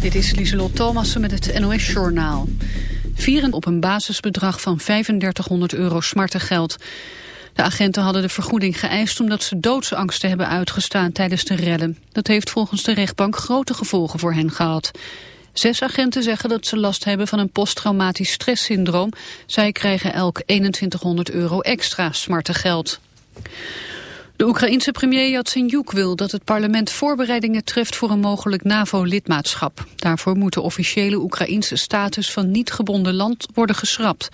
Dit is Lieselot Thomassen met het NOS-journaal. Vieren op een basisbedrag van 3500 euro smartengeld. De agenten hadden de vergoeding geëist omdat ze doodsangsten hebben uitgestaan tijdens de rellen. Dat heeft volgens de rechtbank grote gevolgen voor hen gehad. Zes agenten zeggen dat ze last hebben van een posttraumatisch stresssyndroom. Zij krijgen elk 2100 euro extra smartengeld. De Oekraïense premier Yatsenyuk wil dat het parlement voorbereidingen treft voor een mogelijk NAVO-lidmaatschap. Daarvoor moet de officiële Oekraïense status van niet gebonden land worden geschrapt.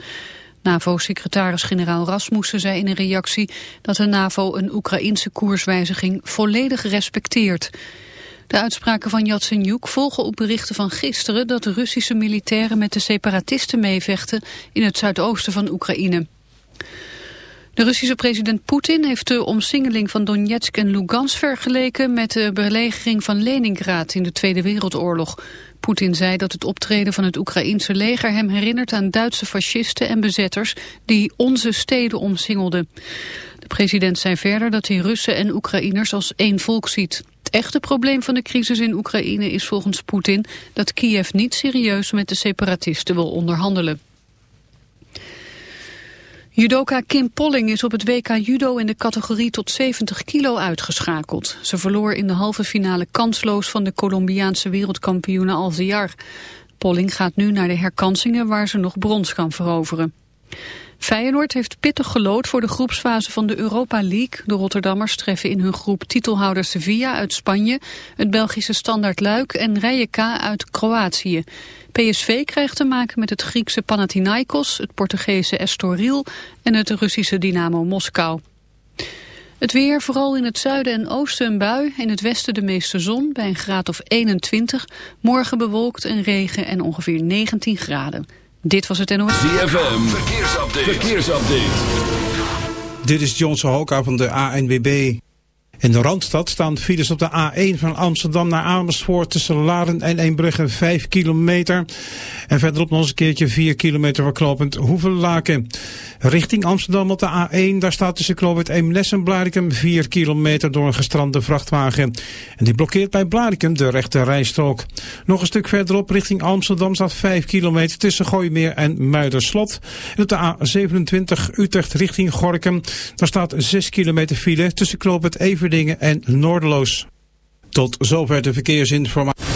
NAVO-secretaris-generaal Rasmussen zei in een reactie dat de NAVO een Oekraïense koerswijziging volledig respecteert. De uitspraken van Yatsenyuk volgen op berichten van gisteren dat de Russische militairen met de separatisten meevechten in het zuidoosten van Oekraïne. De Russische president Poetin heeft de omsingeling van Donetsk en Lugansk vergeleken met de belegering van Leningrad in de Tweede Wereldoorlog. Poetin zei dat het optreden van het Oekraïense leger hem herinnert aan Duitse fascisten en bezetters die onze steden omsingelden. De president zei verder dat hij Russen en Oekraïners als één volk ziet. Het echte probleem van de crisis in Oekraïne is volgens Poetin dat Kiev niet serieus met de separatisten wil onderhandelen. Judoka Kim Polling is op het WK judo in de categorie tot 70 kilo uitgeschakeld. Ze verloor in de halve finale kansloos van de Colombiaanse wereldkampioene Alzear. Polling gaat nu naar de herkansingen waar ze nog brons kan veroveren. Feyenoord heeft pittig gelood voor de groepsfase van de Europa League. De Rotterdammers treffen in hun groep titelhouder Sevilla uit Spanje, het Belgische Standard Luik en Rijeka uit Kroatië. PSV krijgt te maken met het Griekse Panathinaikos, het Portugese Estoril en het Russische Dynamo Moskou. Het weer, vooral in het zuiden en oosten een bui. In het westen de meeste zon, bij een graad of 21. Morgen bewolkt en regen en ongeveer 19 graden. Dit was het NOS. ZFM, verkeersupdate. verkeersupdate. Dit is Johnson Hoka van de ANWB. In de Randstad staan files op de A1 van Amsterdam naar Amersfoort tussen Laren en Eembrugge 5 kilometer. En verderop nog eens een keertje 4 kilometer verknopend Hoevelaken. Richting Amsterdam op de A1, daar staat tussen knooppunt Eemnes en Blarikum 4 kilometer door een gestrande vrachtwagen. En die blokkeert bij Blarikum de rechte rijstrook. Nog een stuk verderop richting Amsterdam staat 5 kilometer tussen Gooimeer en Muiderslot. En op de A27 Utrecht richting Gorkum, daar staat 6 kilometer file tussen knooppunt Even Everdingen en Noordeloos. Tot zover de verkeersinformatie.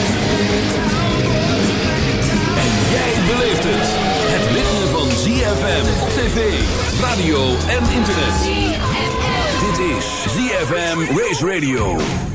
En jij beleeft het. Het ritme van ZFM op tv, radio en internet. Dit is ZFM Race Radio.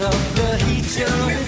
of the heat of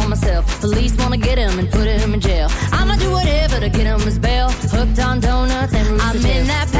on myself. Police wanna get him and put him in jail. I'ma do whatever to get him his bail. Hooked on donuts and I'm in that.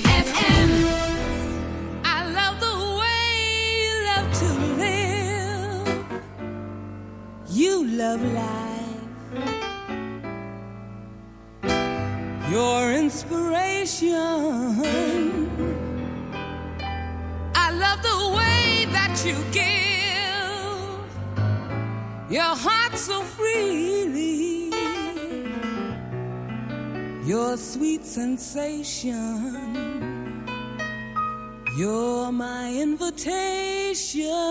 Invitation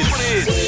is.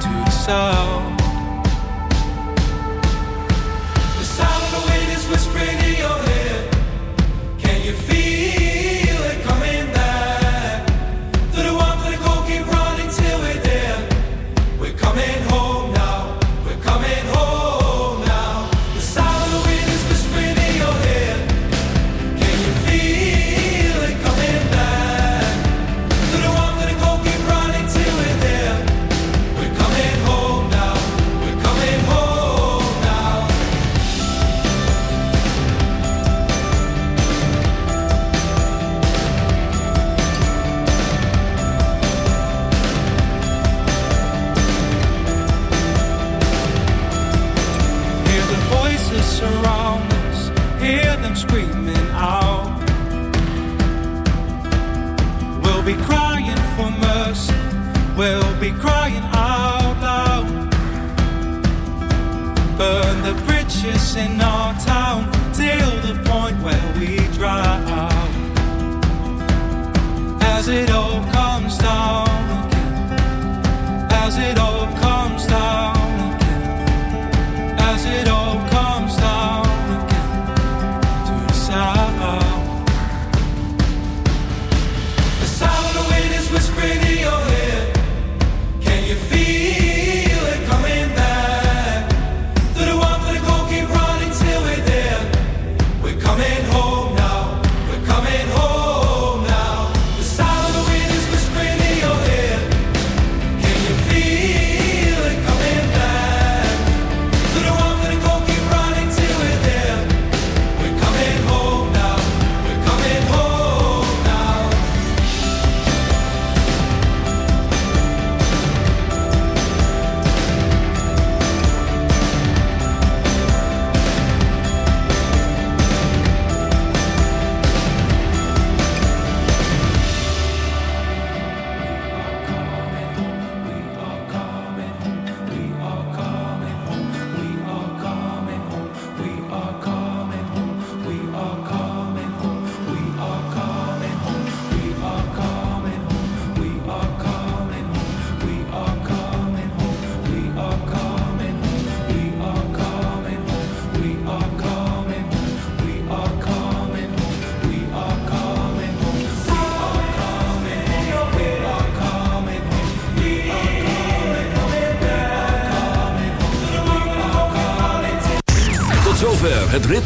to the song.